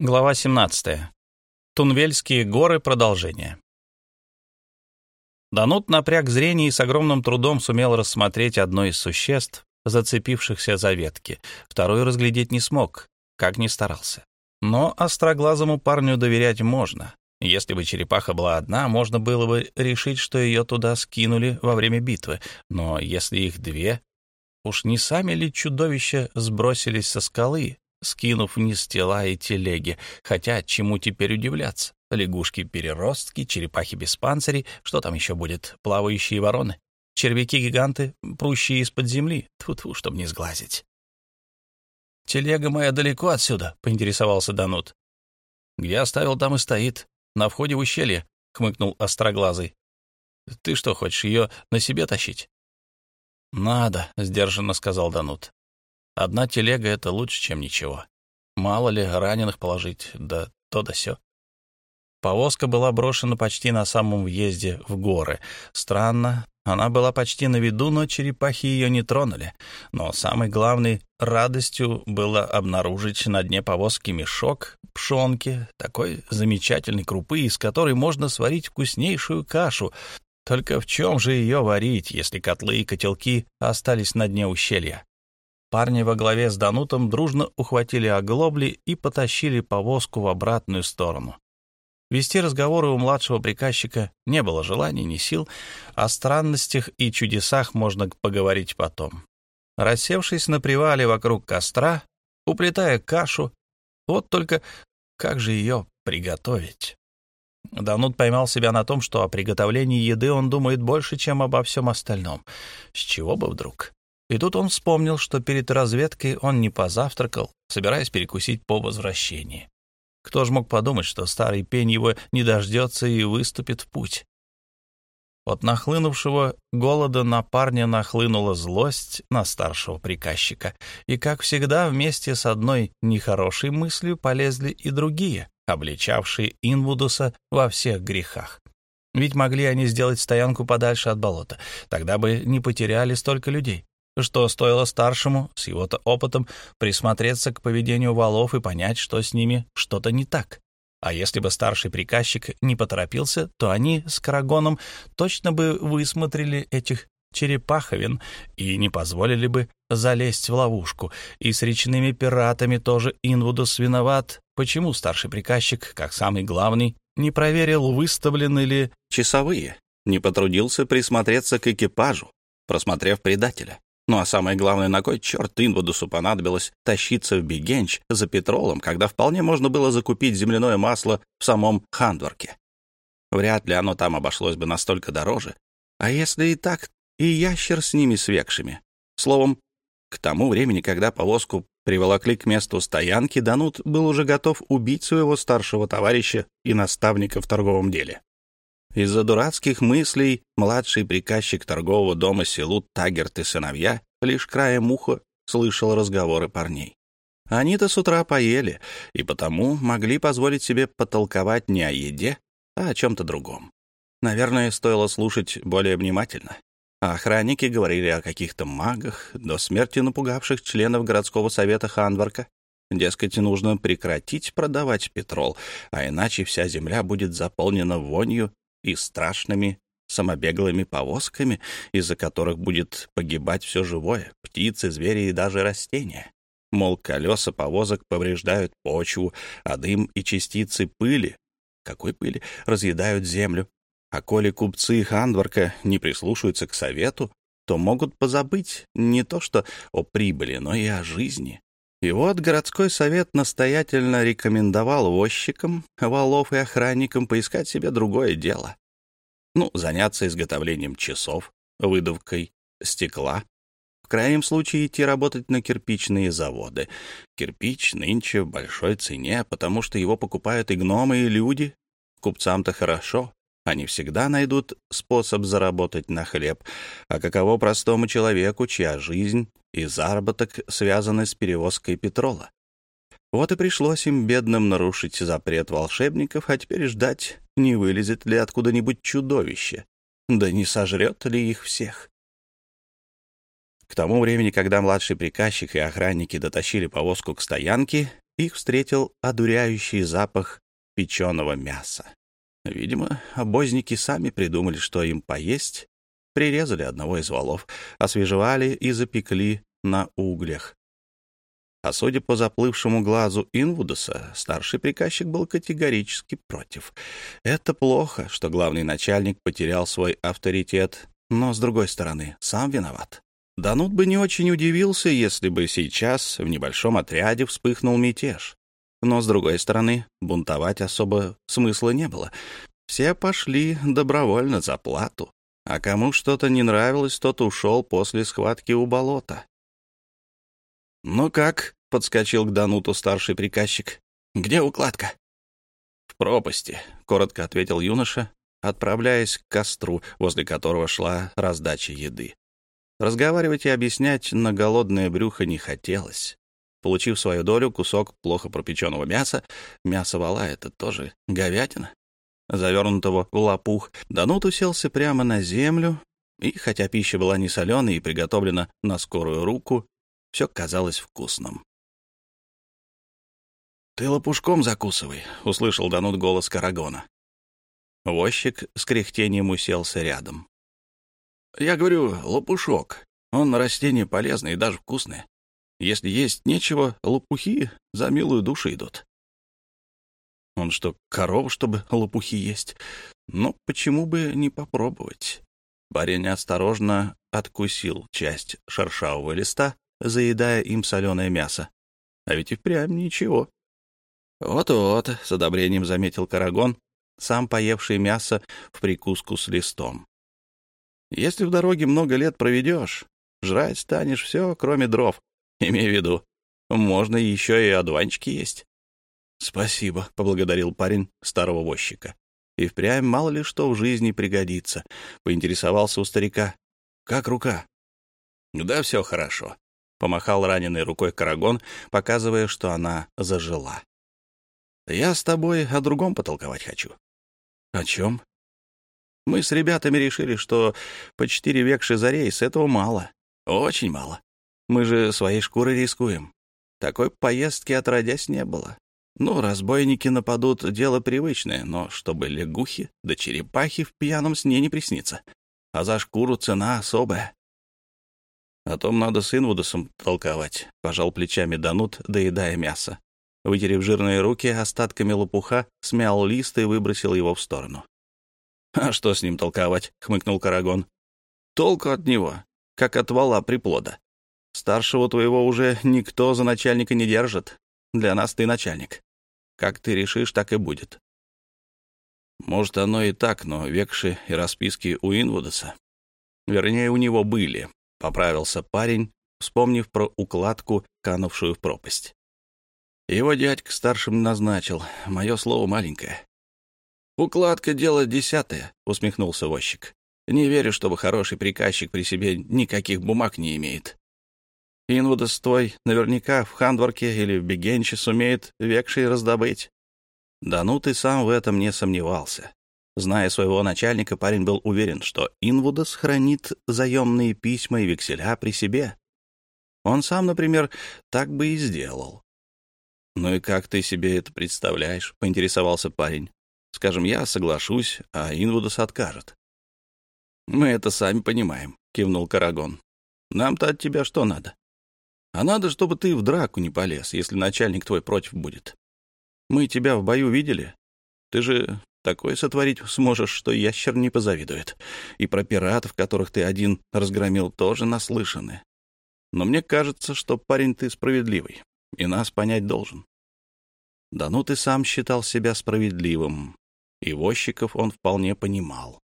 Глава 17. Тунвельские горы. Продолжение. Данут напряг зрение и с огромным трудом сумел рассмотреть одно из существ, зацепившихся за ветки. Второй разглядеть не смог, как ни старался. Но остроглазому парню доверять можно. Если бы черепаха была одна, можно было бы решить, что ее туда скинули во время битвы. Но если их две, уж не сами ли чудовища сбросились со скалы, скинув вниз тела и телеги, хотя чему теперь удивляться? Лягушки-переростки, черепахи без панцирей, что там еще будет, плавающие вороны, червяки-гиганты, прущие из-под земли, тьфу-тьфу, чтобы не сглазить. «Телега моя далеко отсюда», — поинтересовался Данут. «Где оставил, там и стоит, на входе в ущелье», — хмыкнул Остроглазый. «Ты что, хочешь ее на себе тащить?» «Надо», — сдержанно сказал Данут. Одна телега — это лучше, чем ничего. Мало ли раненых положить, да то да сё. Повозка была брошена почти на самом въезде в горы. Странно, она была почти на виду, но черепахи ее не тронули. Но самой главной радостью было обнаружить на дне повозки мешок пшонки, такой замечательной крупы, из которой можно сварить вкуснейшую кашу. Только в чем же ее варить, если котлы и котелки остались на дне ущелья? Парни во главе с Данутом дружно ухватили оглобли и потащили повозку в обратную сторону. Вести разговоры у младшего приказчика не было желания ни сил, о странностях и чудесах можно поговорить потом. Рассевшись на привале вокруг костра, уплетая кашу, вот только как же ее приготовить? Данут поймал себя на том, что о приготовлении еды он думает больше, чем обо всем остальном. С чего бы вдруг? И тут он вспомнил, что перед разведкой он не позавтракал, собираясь перекусить по возвращении. Кто ж мог подумать, что старый пень его не дождется и выступит в путь? От нахлынувшего голода на парня нахлынула злость на старшего приказчика, и, как всегда, вместе с одной нехорошей мыслью полезли и другие, обличавшие Инвудуса во всех грехах. Ведь могли они сделать стоянку подальше от болота, тогда бы не потеряли столько людей что стоило старшему, с его-то опытом, присмотреться к поведению валов и понять, что с ними что-то не так. А если бы старший приказчик не поторопился, то они с Карагоном точно бы высмотрели этих черепаховин и не позволили бы залезть в ловушку. И с речными пиратами тоже Инвудус виноват. Почему старший приказчик, как самый главный, не проверил, выставлены ли часовые, не потрудился присмотреться к экипажу, просмотрев предателя? Ну а самое главное, на кой черт Инвудусу понадобилось тащиться в Бигенч за петролом, когда вполне можно было закупить земляное масло в самом Хандворке? Вряд ли оно там обошлось бы настолько дороже. А если и так, и ящер с ними свекшими. Словом, к тому времени, когда повозку приволокли к месту стоянки, Данут был уже готов убить своего старшего товарища и наставника в торговом деле. Из-за дурацких мыслей младший приказчик торгового дома Селут Тагерт и сыновья лишь краем уха слышал разговоры парней. Они-то с утра поели, и потому могли позволить себе потолковать не о еде, а о чем-то другом. Наверное, стоило слушать более внимательно. А охранники говорили о каких-то магах, до смерти напугавших членов городского совета Ханварка. Дескать, нужно прекратить продавать петрол, а иначе вся земля будет заполнена вонью и страшными самобеглыми повозками, из-за которых будет погибать все живое, птицы, звери и даже растения. Мол, колеса повозок повреждают почву, а дым и частицы пыли, какой пыли, разъедают землю. А коли купцы Хандварка не прислушаются к совету, то могут позабыть не то что о прибыли, но и о жизни. И вот городской совет настоятельно рекомендовал возчикам, валов и охранникам поискать себе другое дело. Ну, заняться изготовлением часов, выдувкой стекла. В крайнем случае идти работать на кирпичные заводы. Кирпич нынче в большой цене, потому что его покупают и гномы, и люди. Купцам-то хорошо, они всегда найдут способ заработать на хлеб. А каково простому человеку, чья жизнь и заработок связаны с перевозкой петрола? Вот и пришлось им, бедным, нарушить запрет волшебников, а теперь ждать, не вылезет ли откуда-нибудь чудовище. Да не сожрет ли их всех? К тому времени, когда младший приказчик и охранники дотащили повозку к стоянке, их встретил одуряющий запах печеного мяса. Видимо, обозники сами придумали, что им поесть, прирезали одного из валов, освежевали и запекли на углях. А судя по заплывшему глазу Инвудоса, старший приказчик был категорически против. Это плохо, что главный начальник потерял свой авторитет, но, с другой стороны, сам виноват. Данут бы не очень удивился, если бы сейчас в небольшом отряде вспыхнул мятеж. Но, с другой стороны, бунтовать особо смысла не было. Все пошли добровольно за плату. А кому что-то не нравилось, тот ушел после схватки у болота. «Ну как?» — подскочил к Дануту старший приказчик. «Где укладка?» «В пропасти», — коротко ответил юноша, отправляясь к костру, возле которого шла раздача еды. Разговаривать и объяснять на голодное брюхо не хотелось. Получив свою долю, кусок плохо пропеченного мяса, мясо вала — это тоже говядина, завернутого в лопух, Данут уселся прямо на землю, и, хотя пища была не соленой и приготовлена на скорую руку, все казалось вкусным. «Ты лопушком закусывай», — услышал Данут голос Карагона. Возчик с кряхтением уселся рядом. «Я говорю, лопушок. Он растение полезное и даже вкусное. Если есть нечего, лопухи за милую душу идут. Он что, корова, чтобы лопухи есть? Ну, почему бы не попробовать? Парень осторожно откусил часть шершавого листа, заедая им соленое мясо. А ведь и впрямь ничего. «Вот-вот», — с одобрением заметил Карагон, сам поевший мясо в прикуску с листом. «Если в дороге много лет проведешь, жрать станешь все, кроме дров. Имей в виду, можно еще и одуванчики есть». «Спасибо», — поблагодарил парень старого возчика. И впрямь мало ли что в жизни пригодится. Поинтересовался у старика. «Как рука?» «Да все хорошо», — помахал раненой рукой Карагон, показывая, что она зажила. «Я с тобой о другом потолковать хочу». «О чем?» «Мы с ребятами решили, что по четыре векши за рейс этого мало. Очень мало. Мы же своей шкурой рискуем. Такой поездки отродясь не было. Ну, разбойники нападут, дело привычное, но чтобы лягухи да черепахи в пьяном сне не приснится. А за шкуру цена особая. О том надо с Инвудосом толковать, — пожал плечами Данут, доедая мясо. Вытерев жирные руки остатками лопуха, смял лист и выбросил его в сторону. «А что с ним толковать?» — хмыкнул Карагон. «Толку от него, как от вала приплода. Старшего твоего уже никто за начальника не держит. Для нас ты начальник. Как ты решишь, так и будет. Может, оно и так, но векши и расписки у Инвудеса. Вернее, у него были, — поправился парень, вспомнив про укладку, канувшую в пропасть. Его дядька старшим назначил, мое слово маленькое. «Укладка — дело десятое», — усмехнулся возчик. «Не верю, чтобы хороший приказчик при себе никаких бумаг не имеет. Инвудас твой наверняка в Хандворке или в Бегенче сумеет векший раздобыть. Да ну ты сам в этом не сомневался. Зная своего начальника, парень был уверен, что Инвудас хранит заемные письма и векселя при себе. Он сам, например, так бы и сделал. «Ну и как ты себе это представляешь?» — поинтересовался парень. «Скажем, я соглашусь, а Инвудас откажет». «Мы это сами понимаем», — кивнул Карагон. «Нам-то от тебя что надо? А надо, чтобы ты в драку не полез, если начальник твой против будет. Мы тебя в бою видели. Ты же такое сотворить сможешь, что ящер не позавидует. И про пиратов, которых ты один разгромил, тоже наслышаны. Но мне кажется, что парень ты справедливый, и нас понять должен. Да ну ты сам считал себя справедливым, и возчиков он вполне понимал.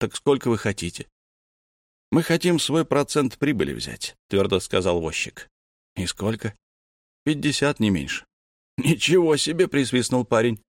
«Так сколько вы хотите?» «Мы хотим свой процент прибыли взять», — твердо сказал возчик. «И сколько?» «Пятьдесят, не меньше». «Ничего себе!» — присвистнул парень.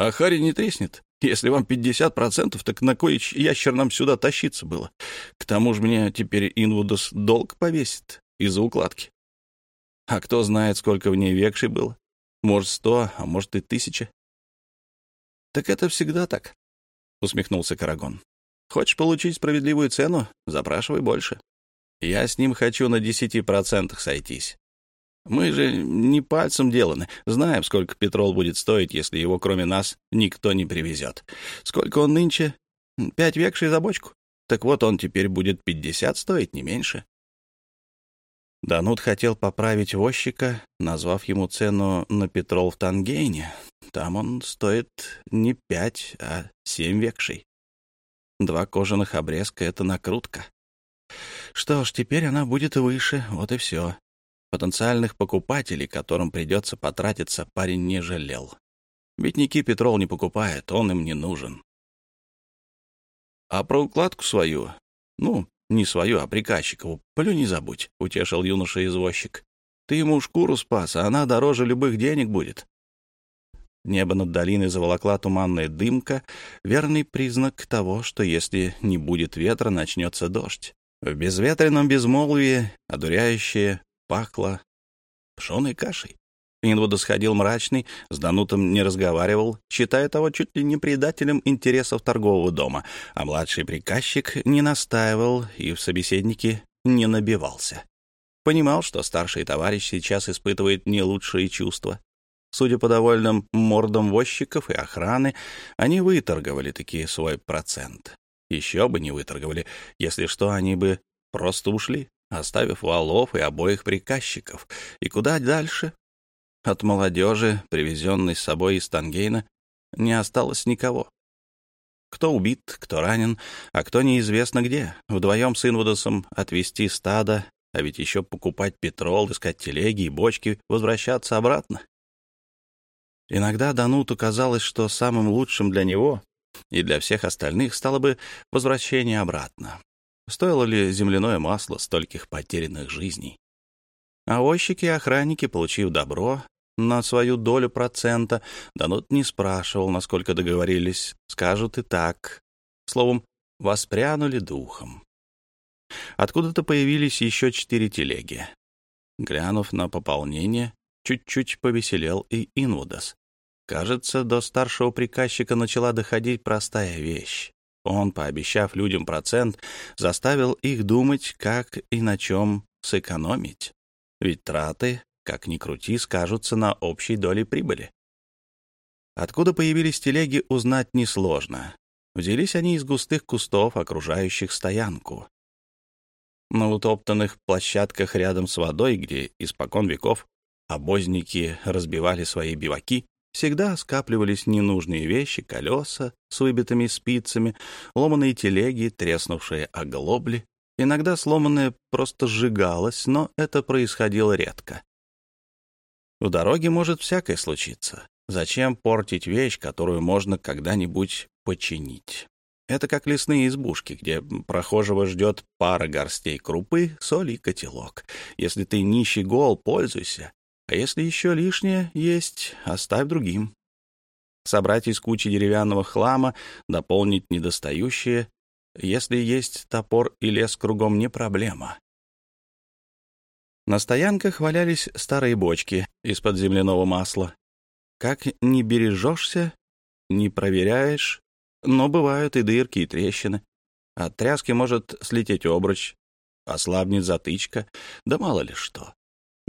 «А Харри не треснет. Если вам пятьдесят процентов, так на кой ящер нам сюда тащиться было? К тому же мне теперь Инвудос долг повесит из-за укладки. А кто знает, сколько в ней векшей было? Может, сто, а может и тысяча». «Так это всегда так», — усмехнулся Карагон. Хочешь получить справедливую цену? Запрашивай больше. Я с ним хочу на десяти процентах сойтись. Мы же не пальцем деланы. Знаем, сколько петрол будет стоить, если его кроме нас никто не привезет. Сколько он нынче? Пять векшей за бочку. Так вот, он теперь будет пятьдесят стоить, не меньше. Данут хотел поправить возчика, назвав ему цену на петрол в Тангейне. Там он стоит не пять, а семь векшей. Два кожаных обрезка — это накрутка. Что ж, теперь она будет выше, вот и все. Потенциальных покупателей, которым придется потратиться, парень не жалел. Ведь Ники Петрол не покупает, он им не нужен. А про укладку свою, ну, не свою, а приказчикову, плю не забудь, — утешил юноша-извозчик. Ты ему шкуру спас, а она дороже любых денег будет. Небо над долиной заволокла туманная дымка, верный признак того, что если не будет ветра, начнется дождь. В безветренном безмолвии одуряющее пахло пшеной кашей. Инвуд сходил мрачный, с Данутом не разговаривал, считая того чуть ли не предателем интересов торгового дома, а младший приказчик не настаивал и в собеседнике не набивался. Понимал, что старший товарищ сейчас испытывает не лучшие чувства. Судя по довольным мордам возчиков и охраны, они выторговали таки свой процент. Еще бы не выторговали, если что, они бы просто ушли оставив валов и обоих приказчиков. И куда дальше? От молодежи, привезенной с собой из Тангейна, не осталось никого. Кто убит, кто ранен, а кто неизвестно где. Вдвоем с Инвудосом отвезти стадо, а ведь еще покупать петрол, искать телеги и бочки, возвращаться обратно. Иногда Дануту казалось, что самым лучшим для него и для всех остальных стало бы возвращение обратно. Стоило ли земляное масло стольких потерянных жизней? А возчики и охранники, получив добро на свою долю процента, Данут не спрашивал, насколько договорились, скажут и так. Словом, воспрянули духом. Откуда-то появились еще четыре телеги. Глянув на пополнение, чуть-чуть повеселел и Инвудас. Кажется, до старшего приказчика начала доходить простая вещь. Он, пообещав людям процент, заставил их думать, как и на чем сэкономить. Ведь траты, как ни крути, скажутся на общей доле прибыли. Откуда появились телеги, узнать несложно. Взялись они из густых кустов, окружающих стоянку. На утоптанных площадках рядом с водой, где испокон веков обозники разбивали свои биваки, Всегда скапливались ненужные вещи, колеса с выбитыми спицами, ломаные телеги, треснувшие оглобли. Иногда сломанное просто сжигалось, но это происходило редко. В дороге может всякое случиться. Зачем портить вещь, которую можно когда-нибудь починить? Это как лесные избушки, где прохожего ждет пара горстей крупы, соли и котелок. Если ты нищий гол, пользуйся. А если еще лишнее есть, оставь другим. Собрать из кучи деревянного хлама, дополнить недостающее. Если есть топор и лес кругом, не проблема. На стоянках валялись старые бочки из-под земляного масла. Как не бережешься, не проверяешь, но бывают и дырки, и трещины. От тряски может слететь обруч, ослабнет затычка, да мало ли что.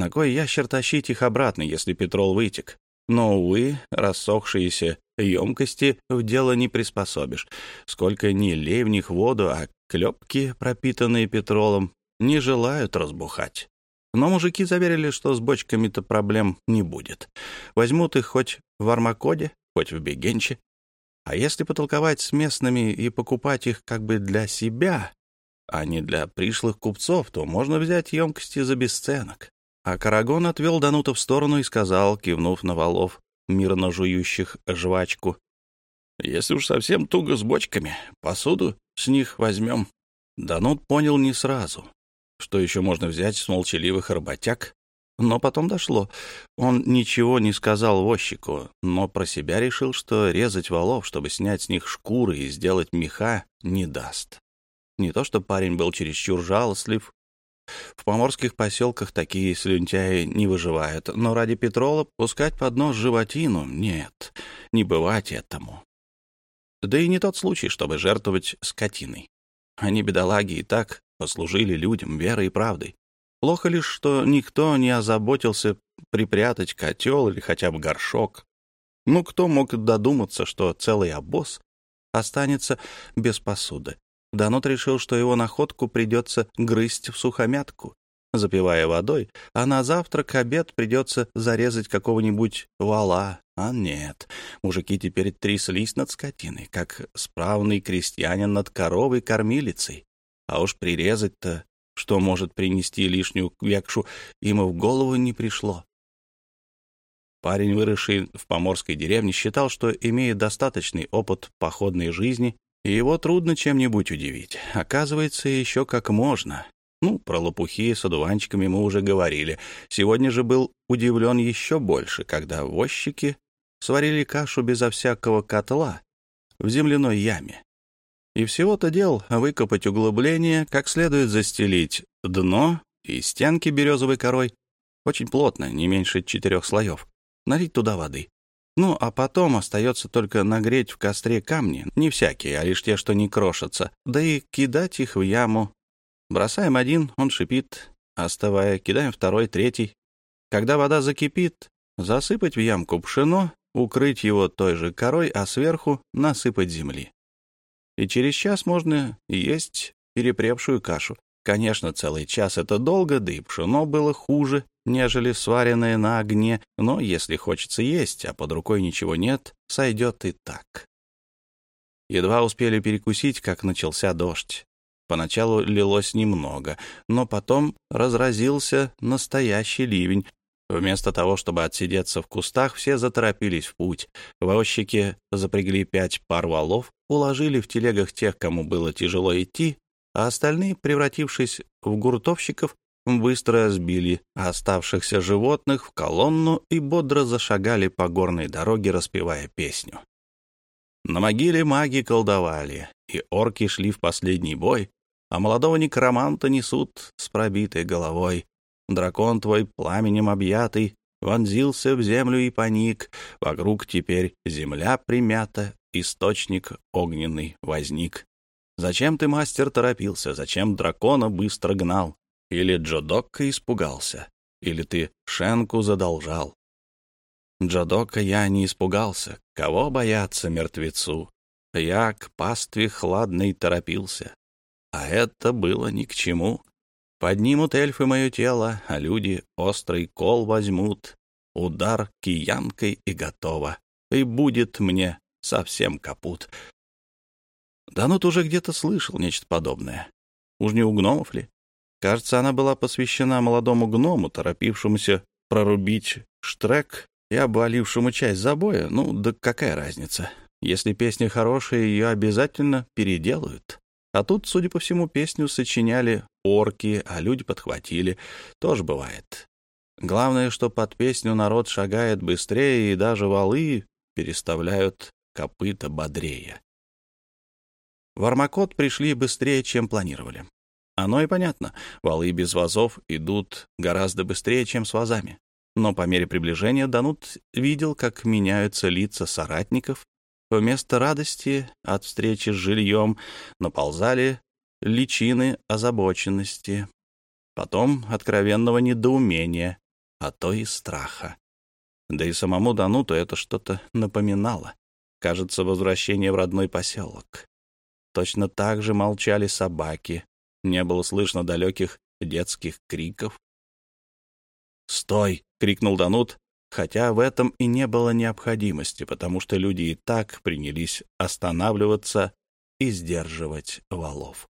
На кой ящер тащить их обратно, если петрол вытек? Но, увы, рассохшиеся емкости в дело не приспособишь. Сколько ни лей в них воду, а клепки, пропитанные петролом, не желают разбухать. Но мужики заверили, что с бочками-то проблем не будет. Возьмут их хоть в Армакоде, хоть в Бегенче. А если потолковать с местными и покупать их как бы для себя, а не для пришлых купцов, то можно взять емкости за бесценок. А Карагон отвел Данута в сторону и сказал, кивнув на валов, мирно жующих жвачку, «Если уж совсем туго с бочками, посуду с них возьмем». Данут понял не сразу, что еще можно взять с молчаливых работяг, но потом дошло. Он ничего не сказал возчику, но про себя решил, что резать валов, чтобы снять с них шкуры и сделать меха, не даст. Не то, что парень был чересчур жалостлив в поморских поселках такие слюнтяи не выживают, но ради петрола пускать под нос животину — нет, не бывать этому. Да и не тот случай, чтобы жертвовать скотиной. Они, бедолаги, и так послужили людям верой и правдой. Плохо лишь, что никто не озаботился припрятать котел или хотя бы горшок. Ну, кто мог додуматься, что целый обоз останется без посуды? Данот решил, что его находку придется грызть в сухомятку, запивая водой, а на завтрак, обед придется зарезать какого-нибудь вала. А нет, мужики теперь тряслись над скотиной, как справный крестьянин над коровой-кормилицей. А уж прирезать-то, что может принести лишнюю векшу, ему в голову не пришло. Парень, выросший в поморской деревне, считал, что имеет достаточный опыт походной жизни, и его трудно чем-нибудь удивить. Оказывается, еще как можно. Ну, про лопухи с одуванчиками мы уже говорили. Сегодня же был удивлен еще больше, когда возчики сварили кашу безо всякого котла в земляной яме. И всего-то дел выкопать углубление, как следует застелить дно и стенки березовой корой, очень плотно, не меньше четырех слоев, налить туда воды. Ну, а потом остается только нагреть в костре камни, не всякие, а лишь те, что не крошатся, да и кидать их в яму. Бросаем один, он шипит, остывая, кидаем второй, третий. Когда вода закипит, засыпать в ямку пшено, укрыть его той же корой, а сверху насыпать земли. И через час можно есть перепревшую кашу. Конечно, целый час — это долго, да и пшено было хуже, нежели сваренное на огне, но если хочется есть, а под рукой ничего нет, сойдет и так. Едва успели перекусить, как начался дождь. Поначалу лилось немного, но потом разразился настоящий ливень. Вместо того, чтобы отсидеться в кустах, все заторопились в путь. Возчики запрягли пять пар валов, уложили в телегах тех, кому было тяжело идти, а остальные, превратившись в гуртовщиков, быстро сбили оставшихся животных в колонну и бодро зашагали по горной дороге, распевая песню. На могиле маги колдовали, и орки шли в последний бой, а молодого некроманта несут с пробитой головой. Дракон твой, пламенем объятый, вонзился в землю и паник, вокруг теперь земля примята, источник огненный возник. Зачем ты, мастер, торопился? Зачем дракона быстро гнал? Или Джодокка испугался, или ты Шенку задолжал. Джодока я не испугался, кого бояться мертвецу? Я к пастве хладной торопился, а это было ни к чему. Поднимут эльфы мое тело, а люди острый кол возьмут, удар киянкой и готово, и будет мне совсем капут. Данут уже где-то слышал нечто подобное. Уж не у гномов ли? Кажется, она была посвящена молодому гному, торопившемуся прорубить штрек и обвалившему часть забоя. Ну, да какая разница? Если песня хорошая, ее обязательно переделают. А тут, судя по всему, песню сочиняли орки, а люди подхватили. Тоже бывает. Главное, что под песню народ шагает быстрее, и даже валы переставляют копыта бодрее. В Армакот пришли быстрее, чем планировали. Оно и понятно. Валы без вазов идут гораздо быстрее, чем с вазами. Но по мере приближения Данут видел, как меняются лица соратников. Вместо радости от встречи с жильем наползали личины озабоченности, потом откровенного недоумения, а то и страха. Да и самому Дануту это что-то напоминало. Кажется, возвращение в родной поселок. Точно так же молчали собаки, не было слышно далеких детских криков. «Стой!» — крикнул Данут, хотя в этом и не было необходимости, потому что люди и так принялись останавливаться и сдерживать валов.